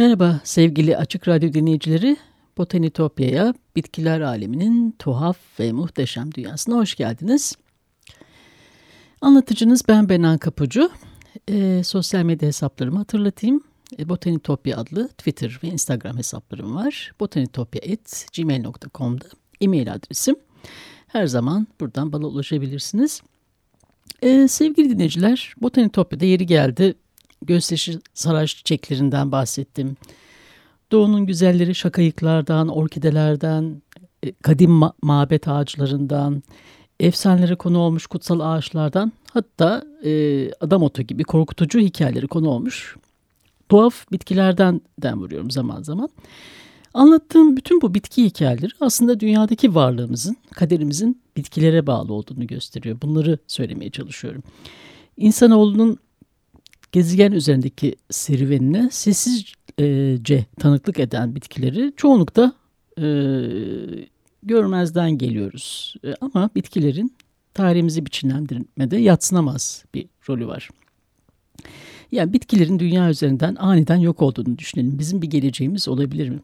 Merhaba sevgili Açık Radyo dinleyicileri. Botanitopya'ya, bitkiler aleminin tuhaf ve muhteşem dünyasına hoş geldiniz. Anlatıcınız ben Benan Kapucu. E, sosyal medya hesaplarımı hatırlatayım. E, Botanitopya adlı Twitter ve Instagram hesaplarım var. botanitopya.gmail.com'da e-mail adresim. Her zaman buradan bana ulaşabilirsiniz. E, sevgili dinleyiciler, Botanitopya'da yeri geldi gösterişi saraç çiçeklerinden bahsettim. Doğunun güzelleri şakayıklardan, orkidelerden, e, kadim ma mabet ağaçlarından, efsanelere konu olmuş kutsal ağaçlardan hatta e, adam otu gibi korkutucu hikayeleri konu olmuş tuhaf bitkilerden den vuruyorum zaman zaman. Anlattığım bütün bu bitki hikayeleri aslında dünyadaki varlığımızın, kaderimizin bitkilere bağlı olduğunu gösteriyor. Bunları söylemeye çalışıyorum. İnsanoğlunun gezegen üzerindeki serüvenine sessizce tanıklık eden bitkileri çoğunlukta e, görmezden geliyoruz. E, ama bitkilerin tarihimizi biçimlendirmede yatsınamaz bir rolü var. Yani bitkilerin dünya üzerinden aniden yok olduğunu düşünelim. Bizim bir geleceğimiz olabilir mi?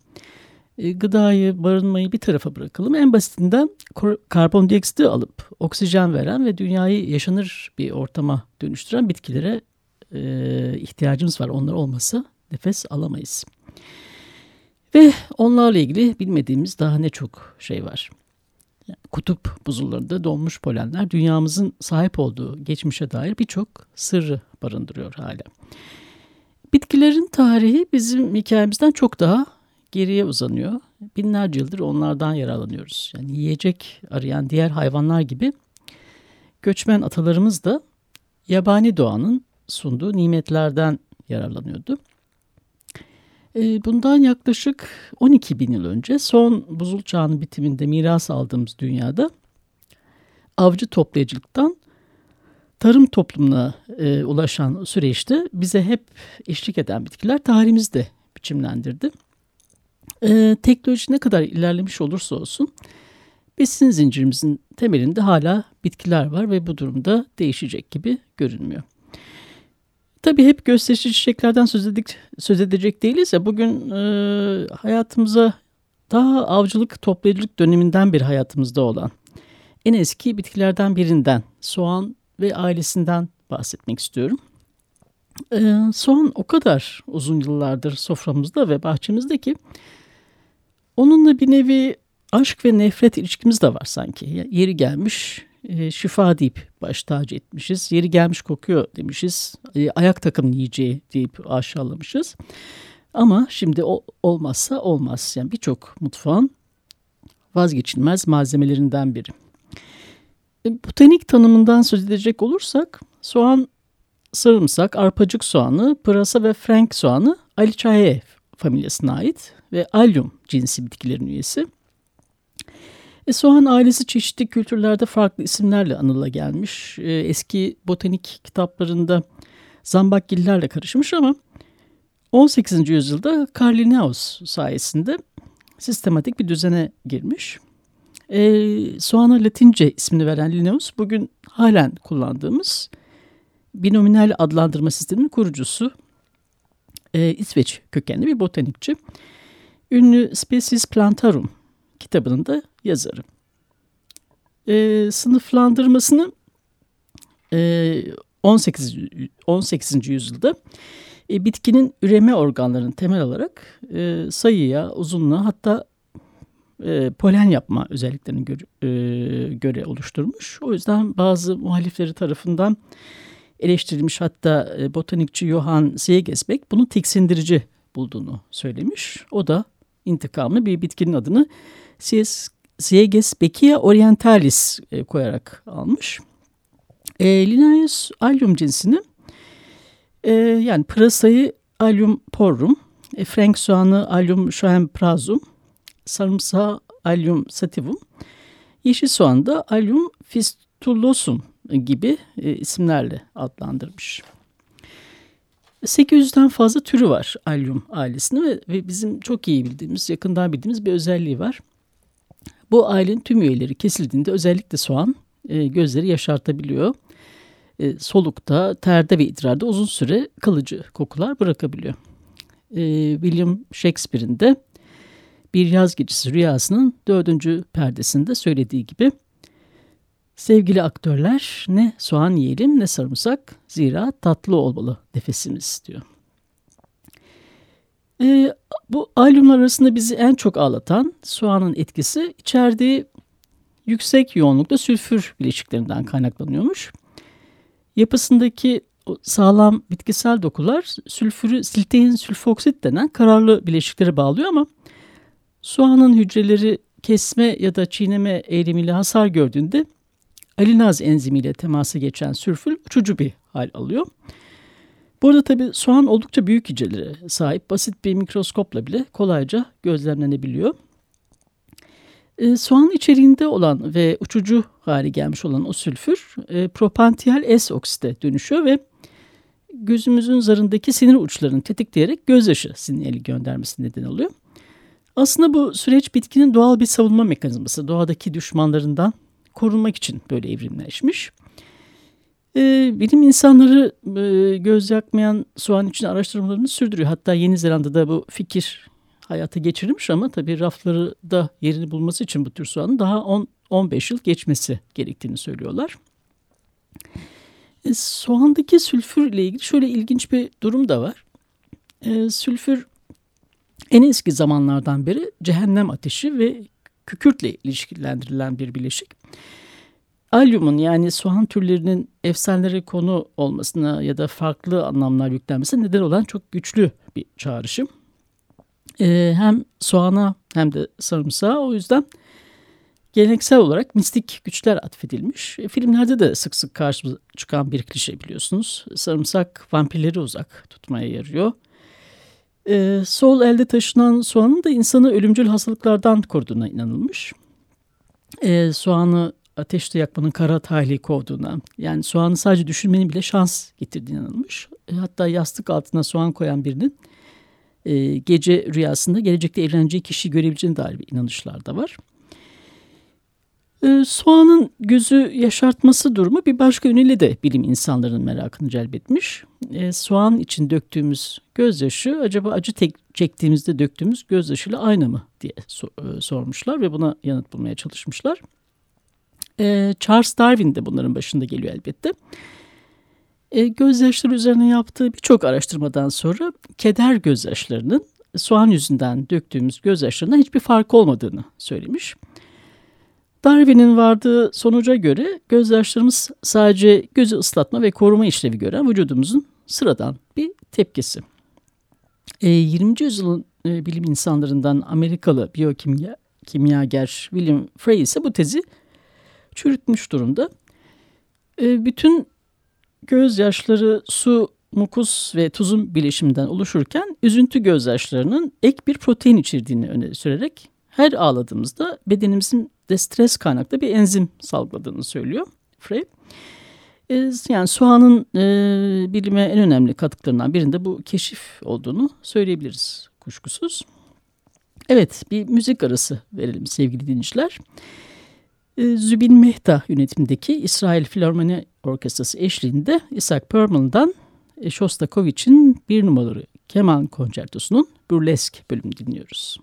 E, gıdayı, barınmayı bir tarafa bırakalım. En basitinden karbondioksiti alıp oksijen veren ve dünyayı yaşanır bir ortama dönüştüren bitkilere e, ihtiyacımız var. Onlar olmasa nefes alamayız. Ve onlarla ilgili bilmediğimiz daha ne çok şey var. Kutup buzullarında donmuş polenler dünyamızın sahip olduğu geçmişe dair birçok sırrı barındırıyor hala. Bitkilerin tarihi bizim hikayemizden çok daha geriye uzanıyor. Binlerce yıldır onlardan yararlanıyoruz. Yani yiyecek arayan diğer hayvanlar gibi göçmen atalarımız da yabani doğanın sunduğu nimetlerden yararlanıyordu. Ee, bundan yaklaşık 12 bin yıl önce son buzul çağının bitiminde miras aldığımız dünyada avcı toplayıcılıktan tarım toplumuna e, ulaşan süreçte bize hep eşlik eden bitkiler tarihimizde biçimlendirdi. E, teknoloji ne kadar ilerlemiş olursa olsun besin zincirimizin temelinde hala bitkiler var ve bu durumda değişecek gibi görünmüyor. Tabii hep gösterişli çiçeklerden söz, edik, söz edecek değiliz ya. Bugün e, hayatımıza daha avcılık, toplayıcılık döneminden bir hayatımızda olan en eski bitkilerden birinden soğan ve ailesinden bahsetmek istiyorum. E, soğan o kadar uzun yıllardır soframızda ve bahçemizde ki onunla bir nevi aşk ve nefret ilişkimiz de var sanki. Yeri gelmiş e, şifa deyip baş tacı etmişiz. Yeri gelmiş kokuyor demişiz. E, ayak takım yiyeceği deyip aşağılamışız. Ama şimdi o, olmazsa olmaz. Yani birçok mutfağın vazgeçilmez malzemelerinden biri. E, botanik tanımından söz edecek olursak soğan, sarımsak, arpacık soğanı, pırasa ve frank soğanı Alicaceae familyasına ait ve Allium cinsi bitkilerin üyesi. E, soğan ailesi çeşitli kültürlerde farklı isimlerle anıla gelmiş. E, eski botanik kitaplarında zambakgillerle karışmış ama 18. yüzyılda Karl Linnaeus sayesinde sistematik bir düzene girmiş. E, soğana Latince ismini veren Linnaeus bugün halen kullandığımız binominal adlandırma sisteminin kurucusu. E, İsveç kökenli bir botanikçi. Ünlü Species Plantarum kitabının da yazarı. E, sınıflandırmasını e, 18. 18. yüzyılda e, bitkinin üreme organlarını temel alarak e, sayıya, uzunluğa hatta e, polen yapma özelliklerini gö e, göre oluşturmuş. O yüzden bazı muhalifleri tarafından eleştirilmiş hatta e, botanikçi Johann Seegesbeck bunu tiksindirici bulduğunu söylemiş. O da intikamını bir bitkinin adını Sieges Beckia orientalis e, koyarak almış. E, Linnaeus allium cinsini e, yani pırasayı allium porrum, e, frank soğanı allium schoenprazum, sarımsağı allium sativum, yeşil soğan da allium fistulosum gibi e, isimlerle adlandırmış. 800'den fazla türü var allium ailesinin ve, ve bizim çok iyi bildiğimiz, yakından bildiğimiz bir özelliği var. Bu ailenin tüm üyeleri kesildiğinde özellikle soğan e, gözleri yaşartabiliyor. E, solukta, terde ve idrarda uzun süre kalıcı kokular bırakabiliyor. E, William Shakespeare'in de Bir Yaz Gecesi Rüyası'nın dördüncü perdesinde söylediği gibi Sevgili aktörler ne soğan yiyelim ne sarımsak zira tatlı olmalı nefesimiz diyor. E, bu albümler arasında bizi en çok ağlatan soğanın etkisi içerdiği yüksek yoğunlukta sülfür bileşiklerinden kaynaklanıyormuş. Yapısındaki sağlam bitkisel dokular sülfürü siltein sülfoksit denen kararlı bileşiklere bağlıyor ama soğanın hücreleri kesme ya da çiğneme eğilimiyle hasar gördüğünde alinaz enzimiyle temasa geçen sülfür uçucu bir hal alıyor. Bu arada tabii soğan oldukça büyük hücrelere sahip. Basit bir mikroskopla bile kolayca gözlemlenebiliyor. E, soğan içeriğinde olan ve uçucu hale gelmiş olan o sülfür e, propantiyal S oksite dönüşüyor ve gözümüzün zarındaki sinir uçlarını tetikleyerek gözyaşı sinyali göndermesi neden oluyor. Aslında bu süreç bitkinin doğal bir savunma mekanizması. Doğadaki düşmanlarından korunmak için böyle evrimleşmiş. E, bilim insanları e, göz yakmayan soğan için araştırmalarını sürdürüyor. Hatta Yeni Zelanda'da bu fikir hayata geçirilmiş ama tabii rafları da yerini bulması için bu tür soğanın daha 10 15 yıl geçmesi gerektiğini söylüyorlar. E, soğandaki sülfür ile ilgili şöyle ilginç bir durum da var. E, sülfür en eski zamanlardan beri cehennem ateşi ve kükürtle ilişkilendirilen bir bileşik. Alyumun yani soğan türlerinin efsanelere konu olmasına ya da farklı anlamlar yüklenmesine neden olan çok güçlü bir çağrışım. Ee, hem soğana hem de sarımsağa o yüzden geleneksel olarak mistik güçler atfedilmiş. E, filmlerde de sık sık karşımıza çıkan bir klişe biliyorsunuz. Sarımsak vampirleri uzak tutmaya yarıyor. Ee, sol elde taşınan soğanın da insanı ölümcül hastalıklardan koruduğuna inanılmış. Ee, soğanı ateşte yakmanın kara tahliği kovduğuna yani soğanı sadece düşünmenin bile şans getirdiğine inanılmış. E, hatta yastık altına soğan koyan birinin e, gece rüyasında gelecekte evleneceği kişiyi görebileceğine dair bir inanışlar da var. E, soğanın gözü yaşartması durumu bir başka yönüyle de bilim insanlarının merakını celbetmiş. E, soğan için döktüğümüz gözyaşı acaba acı tek, çektiğimizde döktüğümüz gözyaşıyla aynı mı diye so, e, sormuşlar ve buna yanıt bulmaya çalışmışlar. E, Charles Darwin de bunların başında geliyor elbette. E, gözyaşları üzerine yaptığı birçok araştırmadan sonra keder gözyaşlarının soğan yüzünden döktüğümüz gözyaşlarından hiçbir fark olmadığını söylemiş. Darwin'in vardığı sonuca göre gözyaşlarımız sadece gözü ıslatma ve koruma işlevi gören vücudumuzun sıradan bir tepkisi. E, 20. yüzyılın e, bilim insanlarından Amerikalı biyokimya kimyager William Frey ise bu tezi çürütmüş durumda. E, bütün gözyaşları su, mukus ve tuzun bileşiminden oluşurken üzüntü gözyaşlarının ek bir protein içerdiğini öne sürerek her ağladığımızda bedenimizin de stres kaynaklı bir enzim salgıladığını söylüyor Frey. E, yani soğanın e, bilime en önemli katkılarından birinde bu keşif olduğunu söyleyebiliriz kuşkusuz. Evet bir müzik arası verelim sevgili dinleyiciler. Ee, Zübin Mehta yönetimindeki İsrail Filarmoni Orkestrası eşliğinde Isaac Perlman'dan e, Shostakovich'in bir numaralı keman konçertosunun burlesk bölümünü dinliyoruz.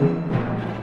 Müzik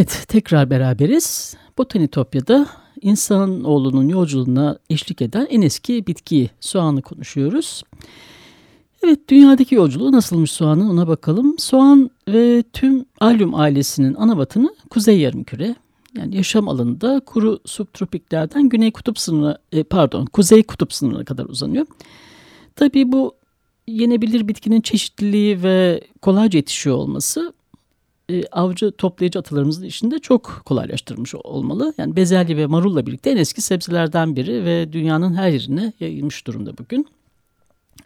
Evet, tekrar beraberiz. Botanitopya'da insanoğlunun yolculuğuna eşlik eden en eski bitki soğanı konuşuyoruz. Evet, dünyadaki yolculuğu nasılmış soğanın ona bakalım. Soğan ve tüm Allium ailesinin ana vatanı Kuzey Yarımküre. Yani yaşam alanında kuru subtropiklerden Güney Kutup sınırına, e, pardon, Kuzey Kutup sınırına kadar uzanıyor. Tabii bu yenebilir bitkinin çeşitliliği ve kolayca yetişiyor olması e, avcı toplayıcı atalarımızın işinde çok kolaylaştırmış olmalı. Yani bezelye ve marulla birlikte en eski sebzelerden biri ve dünyanın her yerine yayılmış durumda bugün.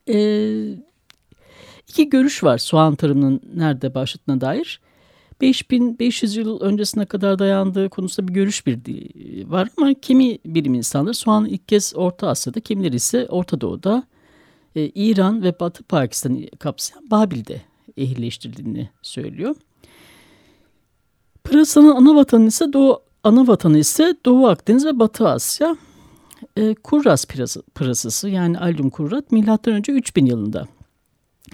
E, iki görüş var soğan tarımının nerede başladığına dair. 5500 yıl öncesine kadar dayandığı konusunda bir görüş bir var ama kimi bilim insanları soğanı ilk kez Orta Asya'da, kimileri ise Orta Doğu'da, e, İran ve Batı Pakistan'ı kapsayan Babil'de ehilleştirildiğini söylüyor. Pırasanın ana vatanı ise Doğu ana vatanı ise Doğu Akdeniz ve Batı Asya. E, kurras pırasası yani Allium kurrat milattan önce 3000 yılında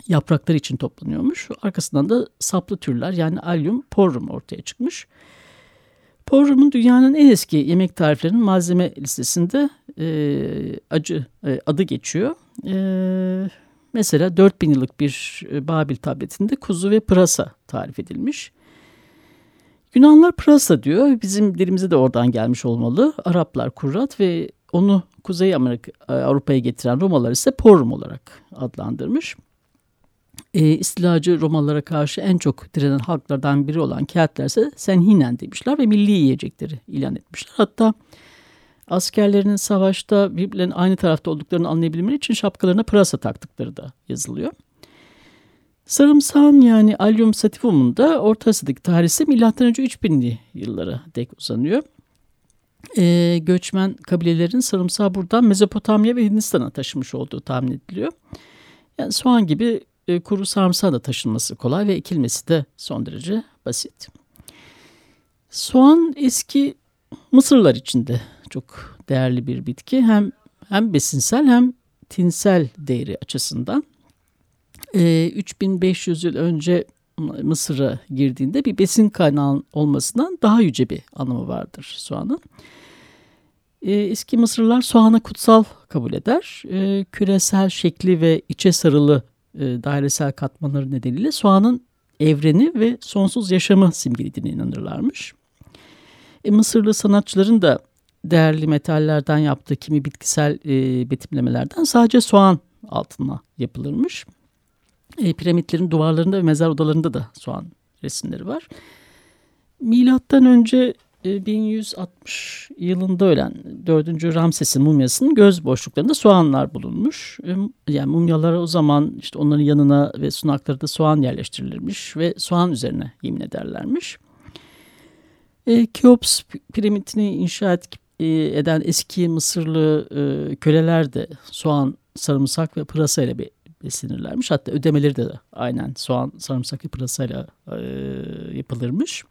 yaprakları için toplanıyormuş. Arkasından da saplı türler yani Allium porrum ortaya çıkmış. Porrum'un dünyanın en eski yemek tariflerinin malzeme listesinde e, acı e, adı geçiyor. E, mesela 4000 yıllık bir e, Babil tabletinde kuzu ve pırasa tarif edilmiş. Yunanlar pırasa diyor. Bizim dilimize de oradan gelmiş olmalı. Araplar kurrat ve onu Kuzey Amerika e, Avrupa'ya getiren Romalılar ise porrum olarak adlandırmış. E, istilacı Romalılara karşı en çok direnen halklardan biri olan Keltler ise Senhinen demişler ve milli yiyecekleri ilan etmişler. Hatta askerlerinin savaşta birbirlerinin aynı tarafta olduklarını anlayabilmeleri için şapkalarına pırasa taktıkları da yazılıyor. Sarımsağın yani Allium sativum'un da Orta Asya'daki milattan önce 3000'li yıllara dek uzanıyor. Ee, göçmen kabilelerin sarımsağı buradan Mezopotamya ve Hindistan'a taşımış olduğu tahmin ediliyor. Yani soğan gibi e, kuru sarımsağı da taşınması kolay ve ekilmesi de son derece basit. Soğan eski Mısırlar içinde çok değerli bir bitki. Hem hem besinsel hem tinsel değeri açısından e, ee, 3500 yıl önce Mısır'a girdiğinde bir besin kaynağı olmasından daha yüce bir anlamı vardır soğanın. E, eski Mısırlılar soğanı kutsal kabul eder. E, küresel şekli ve içe sarılı e, dairesel katmanları nedeniyle soğanın evreni ve sonsuz yaşamı simgelediğine inanırlarmış. E, Mısırlı sanatçıların da değerli metallerden yaptığı kimi bitkisel e, betimlemelerden sadece soğan altına yapılırmış. E, piramitlerin duvarlarında ve mezar odalarında da soğan resimleri var. Milattan önce 1160 e, yılında ölen 4. Ramses'in mumyasının göz boşluklarında soğanlar bulunmuş. E, yani mumyalara o zaman işte onların yanına ve sunakları da soğan yerleştirilirmiş ve soğan üzerine yemin ederlermiş. E, Keops piramitini inşa et, e, eden eski Mısırlı e, köleler de soğan, sarımsak ve pırasa ile bir besinirlermiş. Hatta ödemeleri de aynen soğan, sarımsak ve pırasayla e, yapılırmış.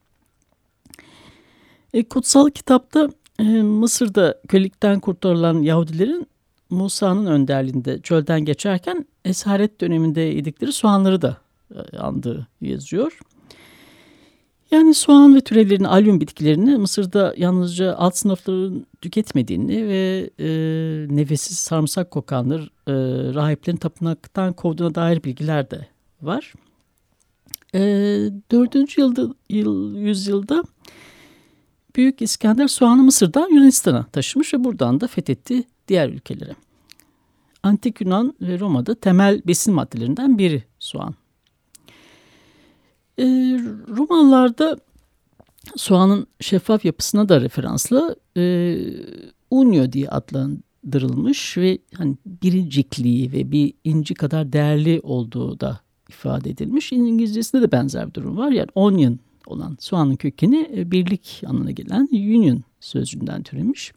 E, kutsal kitapta e, Mısır'da kölelikten kurtarılan Yahudilerin Musa'nın önderliğinde çölden geçerken esaret döneminde yedikleri soğanları da e, andığı yazıyor. Yani soğan ve türevlerin alyum bitkilerini Mısır'da yalnızca alt sınıfların tüketmediğini ve e, nefessiz sarımsak kokanlar e, rahiplerin tapınaktan kovduğuna dair bilgiler de var. E, 4. yılda, yıl, yüzyılda Büyük İskender soğanı Mısır'dan Yunanistan'a taşımış ve buradan da fethetti diğer ülkelere. Antik Yunan ve Roma'da temel besin maddelerinden biri soğan. E, Romalılarda soğanın şeffaf yapısına da referanslı e, unio diye adlandırılmış ve hani biricikliği ve bir inci kadar değerli olduğu da ifade edilmiş. İngilizcesinde de benzer bir durum var. Yani onion olan soğanın kökeni e, birlik anlamına gelen union sözcüğünden türemiş.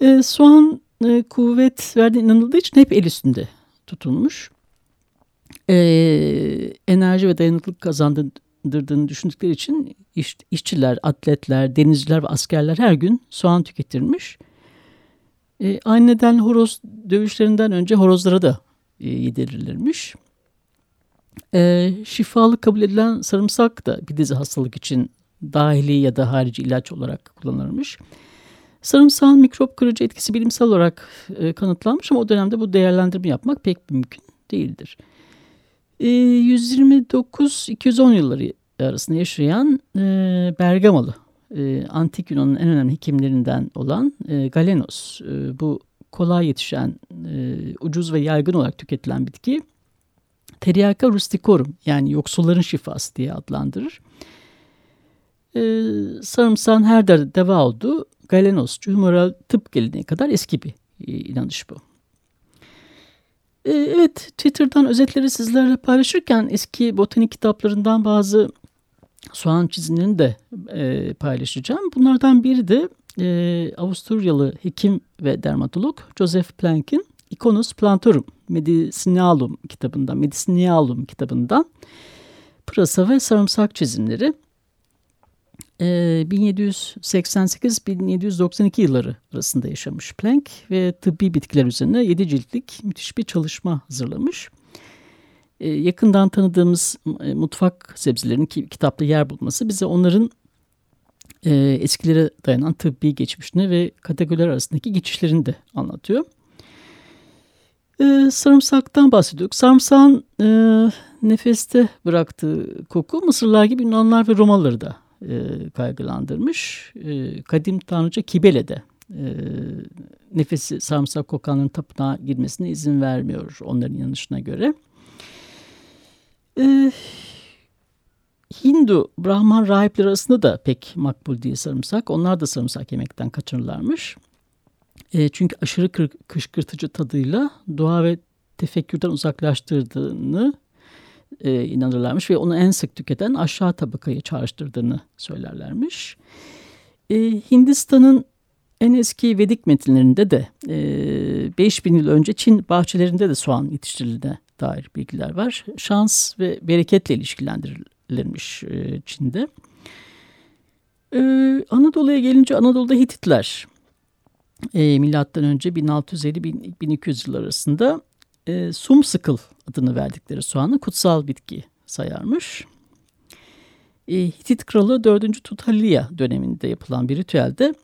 E, soğan e, kuvvet verdiğine inanıldığı için hep el üstünde tutulmuş e, enerji ve dayanıklılık kazandırdığını düşündükleri için iş, işçiler, atletler, denizciler ve askerler her gün soğan tüketirmiş. E, aynı nedenle horoz dövüşlerinden önce horozlara da e, yedirilirmiş. E, şifalı kabul edilen sarımsak da bir dizi hastalık için dahili ya da harici ilaç olarak kullanılmış. Sarımsağın mikrop kırıcı etkisi bilimsel olarak e, kanıtlanmış ama o dönemde bu değerlendirme yapmak pek mümkün değildir. E, 129-210 yılları arasında yaşayan e, Bergamalı e, antik Yunan'ın en önemli hekimlerinden olan e, Galenos. E, bu kolay yetişen, e, ucuz ve yaygın olarak tüketilen bitki Teriaka rusticorum yani yoksulların şifası diye adlandırır. E, sarımsağın her derde deva olduğu Galenosçu humoral tıp geleneği kadar eski bir e, inanış bu. E, evet Twitter'dan özetleri sizlerle paylaşırken eski botanik kitaplarından bazı soğan çizimlerini de e, paylaşacağım. Bunlardan biri de e, Avusturyalı hekim ve dermatolog Joseph Plank'in Iconus Plantorum Medicinalum kitabından, Medicinalum kitabından pırasa ve sarımsak çizimleri. E, 1788-1792 yılları arasında yaşamış Planck ve tıbbi bitkiler üzerine 7 ciltlik müthiş bir çalışma hazırlamış. E, yakından tanıdığımız e, mutfak sebzelerinin ki, kitapta yer bulması bize onların e, eskilere dayanan tıbbi geçmişini ve kategoriler arasındaki geçişlerini de anlatıyor. E, sarımsaktan bahsediyorduk. Sarımsağın e, nefeste bıraktığı koku Mısırlar gibi Yunanlar ve Romalıları da e, kaygılandırmış. E, kadim tanrıça Kibele de e, nefesi sarımsak kokanların tapınağa girmesine izin vermiyor onların yanışına göre. E, Hindu Brahman rahipleri arasında da pek makbul değil sarımsak. Onlar da sarımsak yemekten kaçınırlarmış. E, çünkü aşırı kır, kışkırtıcı tadıyla doğa ve tefekkürden uzaklaştırdığını e, inanırlarmış ve onu en sık tüketen aşağı tabakayı çağrıştırdığını söylerlermiş. E, Hindistan'ın en eski Vedik metinlerinde de e, 5000 yıl önce Çin bahçelerinde de soğan yetiştirildiğine dair bilgiler var. Şans ve bereketle ilişkilendirilmiş e, Çin'de. E, Anadolu'ya gelince Anadolu'da Hititler e, milattan önce 1650-1200 yıl arasında e, sumsıkıl adını verdikleri soğanı kutsal bitki sayarmış. E, Hitit kralı 4. Tutaliya döneminde yapılan bir ritüelde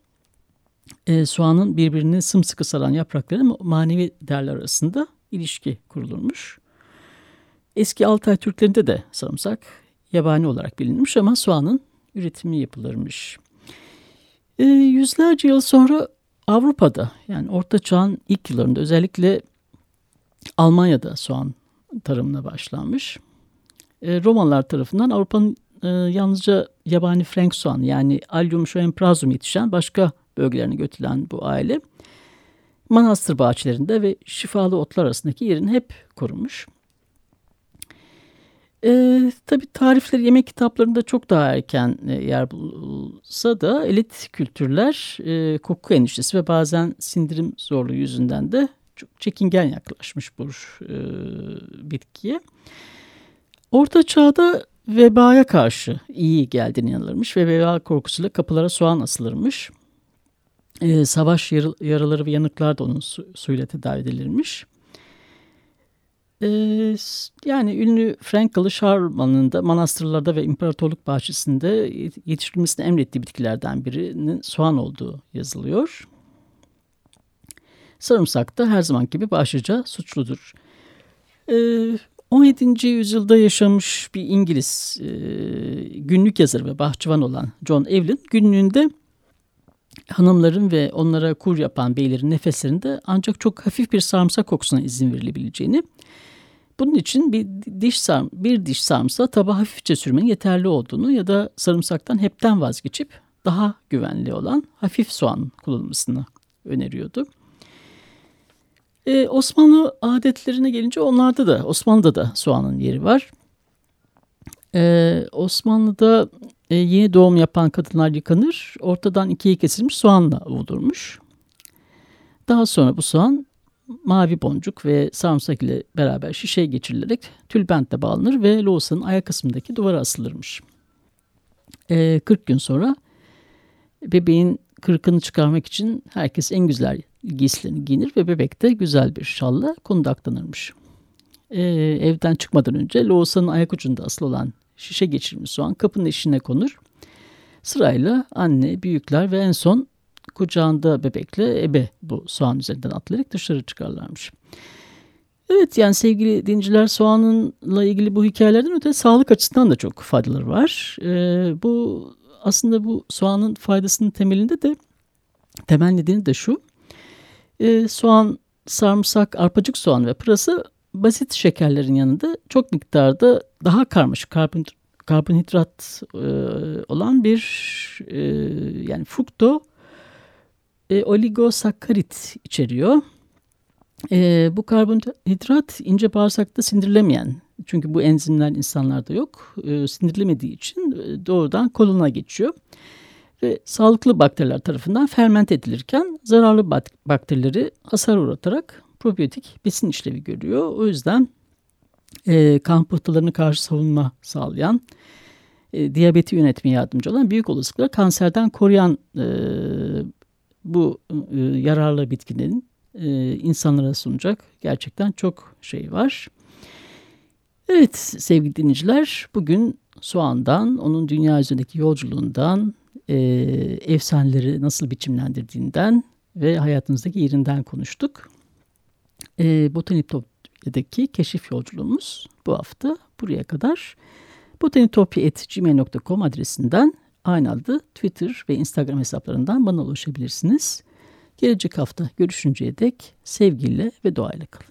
e, soğanın birbirini sımsıkı saran yaprakları manevi değerler arasında ilişki kurulurmuş. Eski Altay Türklerinde de sarımsak yabani olarak bilinmiş ama soğanın üretimi yapılırmış. E, yüzlerce yıl sonra Avrupa'da yani Orta Çağ'ın ilk yıllarında özellikle Almanya'da soğan tarımına başlanmış. E, Romalılar tarafından Avrupa'nın e, yalnızca yabani Frank soğan yani Allium schoenprazum yetişen başka bölgelerine götürülen bu aile manastır bahçelerinde ve şifalı otlar arasındaki yerini hep korumuş. E, tabii tarifleri yemek kitaplarında çok daha erken e, yer bulsa da elit kültürler e, koku endişesi ve bazen sindirim zorluğu yüzünden de çok çekingen yaklaşmış bu e, bitkiye. Orta çağda vebaya karşı iyi geldiğini inanılırmış ve veba korkusuyla kapılara soğan asılırmış. E, savaş yar yaraları ve yanıklar da onun su suyla tedavi edilirmiş. E, yani ünlü Frankalı Şarman'ın da manastırlarda ve imparatorluk bahçesinde yetiştirilmesini emrettiği bitkilerden birinin soğan olduğu yazılıyor. Sarımsak da her zaman gibi başlıca suçludur. E, 17. yüzyılda yaşamış bir İngiliz e, günlük yazarı ve bahçıvan olan John Evelyn günlüğünde hanımların ve onlara kur yapan beylerin nefeslerinde ancak çok hafif bir sarımsak kokusuna izin verilebileceğini, bunun için bir diş sarm bir diş sarımsağı tabağa hafifçe sürmenin yeterli olduğunu ya da sarımsaktan hepten vazgeçip daha güvenli olan hafif soğan kullanılmasını öneriyordu. Ee, Osmanlı adetlerine gelince onlarda da Osmanlı'da da soğanın yeri var. Ee, Osmanlı'da e, yeni doğum yapan kadınlar yıkanır, ortadan ikiye kesilmiş soğanla ovulurmuş. Daha sonra bu soğan mavi boncuk ve sarımsak ile beraber şişeye geçirilerek tülbentle bağlanır ve loğusanın ayak kısmındaki duvara asılırmış. Ee, 40 gün sonra bebeğin kırkını çıkarmak için herkes en güzel giysilerini giyinir ve bebek de güzel bir şalla kundaklanırmış. Ee, evden çıkmadan önce loğusanın ayak ucunda asılı olan şişe geçirilmiş soğan kapının eşine konur. Sırayla anne, büyükler ve en son kucağında bebekle ebe bu soğan üzerinden atlayarak dışarı çıkarlarmış. Evet yani sevgili dinciler soğanınla ilgili bu hikayelerden öte sağlık açısından da çok faydaları var. Ee, bu aslında bu soğanın faydasının temelinde de temel nedeni de şu. Ee, soğan, sarımsak, arpacık soğan ve pırasa basit şekerlerin yanında çok miktarda daha karmaşık karbon, karbonhidrat e, olan bir e, yani frukto e, oligosakkarit içeriyor. E, bu karbonhidrat ince bağırsakta sindirilemeyen çünkü bu enzimler insanlarda yok. E, sindirilemediği için e, doğrudan koluna geçiyor. Ve sağlıklı bakteriler tarafından ferment edilirken zararlı bakterileri hasar uğratarak probiyotik besin işlevi görüyor. O yüzden e, kan pıhtılarına karşı savunma sağlayan, e, diyabeti yönetmeye yardımcı olan büyük olasılıkla kanserden koruyan e, bu e, yararlı bitkinin e, insanlara sunacak gerçekten çok şey var. Evet sevgili dinleyiciler bugün soğandan, onun dünya üzerindeki yolculuğundan, e, efsaneleri nasıl biçimlendirdiğinden ve hayatınızdaki yerinden konuştuk. E, Botanitopya'daki keşif yolculuğumuz bu hafta buraya kadar. botanitopya.gmail.com adresinden aynı adı Twitter ve Instagram hesaplarından bana ulaşabilirsiniz. Gelecek hafta görüşünceye dek sevgiyle ve doğayla kalın.